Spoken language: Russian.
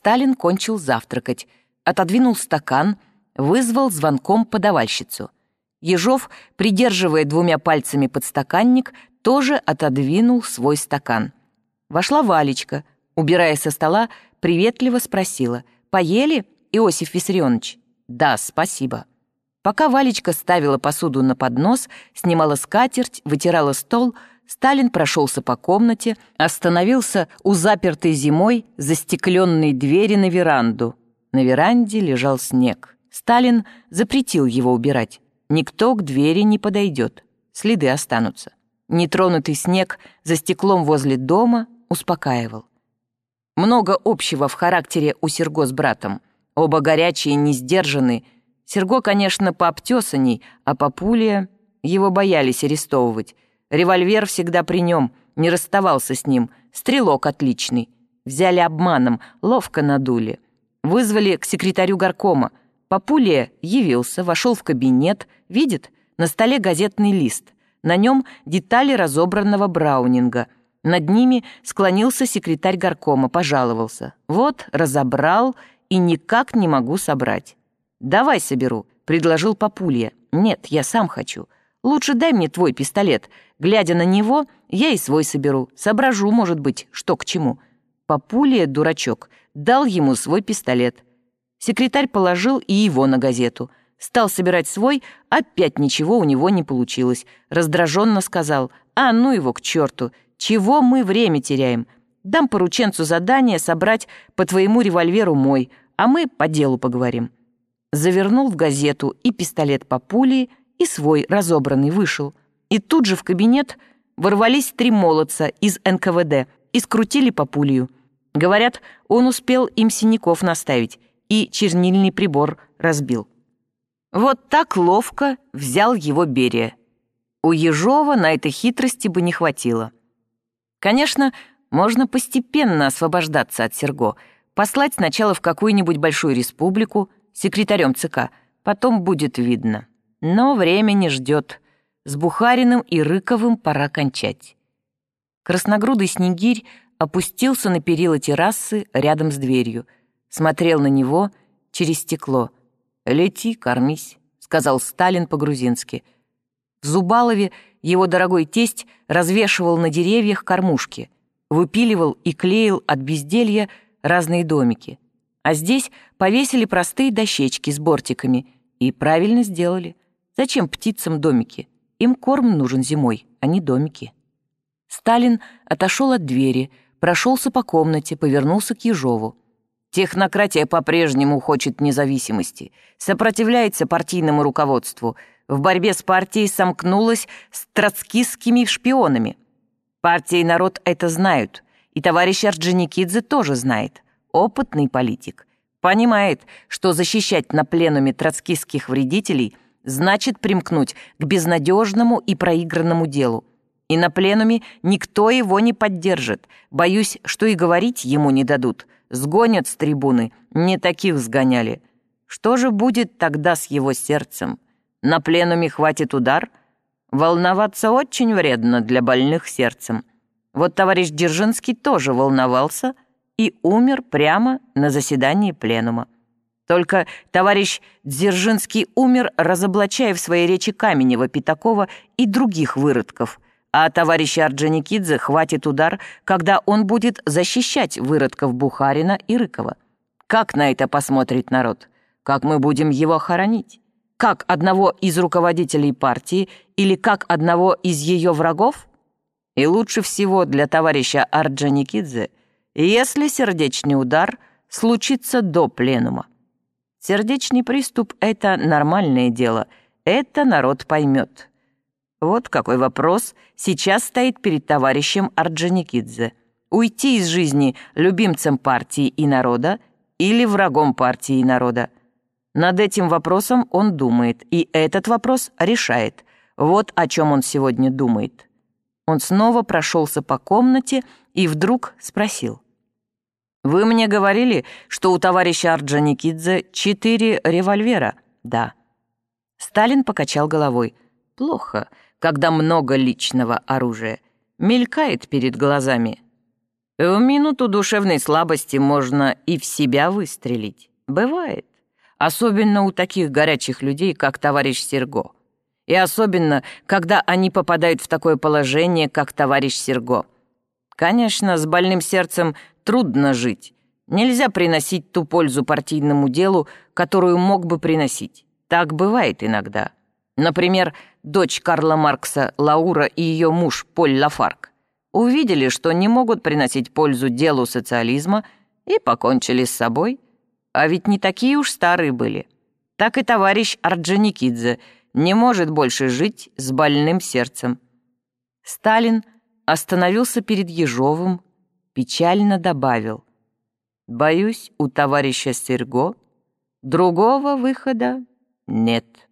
Сталин кончил завтракать, отодвинул стакан, вызвал звонком подавальщицу. Ежов, придерживая двумя пальцами подстаканник, тоже отодвинул свой стакан. Вошла Валечка, убирая со стола, приветливо спросила, «Поели, Иосиф Виссарионович?» «Да, спасибо». Пока Валечка ставила посуду на поднос, снимала скатерть, вытирала стол, Сталин прошелся по комнате, остановился у запертой зимой застекленной двери на веранду. На веранде лежал снег. Сталин запретил его убирать. Никто к двери не подойдет, следы останутся. Нетронутый снег за стеклом возле дома успокаивал. Много общего в характере у Серго с братом. Оба горячие, не сдержаны. Серго, конечно, пообтесанней, а Папулия... Его боялись арестовывать. Револьвер всегда при нем, не расставался с ним. Стрелок отличный. Взяли обманом, ловко надули. Вызвали к секретарю горкома. Папулия явился, вошел в кабинет, видит, на столе газетный лист. На нем детали разобранного Браунинга — над ними склонился секретарь горкома, пожаловался. «Вот, разобрал и никак не могу собрать». «Давай соберу», — предложил Папулья. «Нет, я сам хочу. Лучше дай мне твой пистолет. Глядя на него, я и свой соберу. Соображу, может быть, что к чему». Папулья, дурачок, дал ему свой пистолет. Секретарь положил и его на газету. Стал собирать свой, опять ничего у него не получилось. Раздраженно сказал, «А, ну его к черту, чего мы время теряем? Дам порученцу задание собрать по твоему револьверу мой, а мы по делу поговорим». Завернул в газету и пистолет по пули, и свой разобранный вышел. И тут же в кабинет ворвались три молодца из НКВД и скрутили по пулью. Говорят, он успел им синяков наставить и чернильный прибор разбил. Вот так ловко взял его Берия. У Ежова на этой хитрости бы не хватило. Конечно, можно постепенно освобождаться от Серго, послать сначала в какую-нибудь большую республику секретарем ЦК, потом будет видно. Но время не ждет. С Бухариным и Рыковым пора кончать. Красногрудый снегирь опустился на перила террасы рядом с дверью, смотрел на него через стекло. «Лети, кормись», — сказал Сталин по-грузински. В Зубалове его дорогой тесть развешивал на деревьях кормушки, выпиливал и клеил от безделья разные домики. А здесь повесили простые дощечки с бортиками и правильно сделали. Зачем птицам домики? Им корм нужен зимой, а не домики. Сталин отошел от двери, прошелся по комнате, повернулся к Ежову. Технократия по-прежнему хочет независимости, сопротивляется партийному руководству — в борьбе с партией сомкнулась с троцкистскими шпионами. Партия и народ это знают, и товарищ Орджоникидзе тоже знает. Опытный политик. Понимает, что защищать на пленуме троцкистских вредителей значит примкнуть к безнадежному и проигранному делу. И на пленуме никто его не поддержит. Боюсь, что и говорить ему не дадут. Сгонят с трибуны. Не таких сгоняли. Что же будет тогда с его сердцем? На пленуме хватит удар? Волноваться очень вредно для больных сердцем. Вот товарищ Дзержинский тоже волновался и умер прямо на заседании пленума. Только товарищ Дзержинский умер, разоблачая в своей речи Каменева, Пятакова и других выродков, а товарища Орджоникидзе хватит удар, когда он будет защищать выродков Бухарина и Рыкова. Как на это посмотрит народ? Как мы будем его хоронить? как одного из руководителей партии или как одного из ее врагов? И лучше всего для товарища Арджаникидзе, если сердечный удар случится до пленума. Сердечный приступ — это нормальное дело, это народ поймет. Вот какой вопрос сейчас стоит перед товарищем Арджаникидзе. Уйти из жизни любимцем партии и народа или врагом партии и народа — над этим вопросом он думает, и этот вопрос решает. Вот о чем он сегодня думает. Он снова прошелся по комнате и вдруг спросил. «Вы мне говорили, что у товарища Орджоникидзе четыре револьвера?» «Да». Сталин покачал головой. «Плохо, когда много личного оружия. Мелькает перед глазами». В минуту душевной слабости можно и в себя выстрелить. Бывает. Особенно у таких горячих людей, как товарищ Серго. И особенно, когда они попадают в такое положение, как товарищ Серго. Конечно, с больным сердцем трудно жить. Нельзя приносить ту пользу партийному делу, которую мог бы приносить. Так бывает иногда. Например, дочь Карла Маркса Лаура и ее муж Поль Лафарк увидели, что не могут приносить пользу делу социализма и покончили с собой. А ведь не такие уж старые были. Так и товарищ Орджоникидзе не может больше жить с больным сердцем. Сталин остановился перед Ежовым, печально добавил. «Боюсь, у товарища Серго другого выхода нет».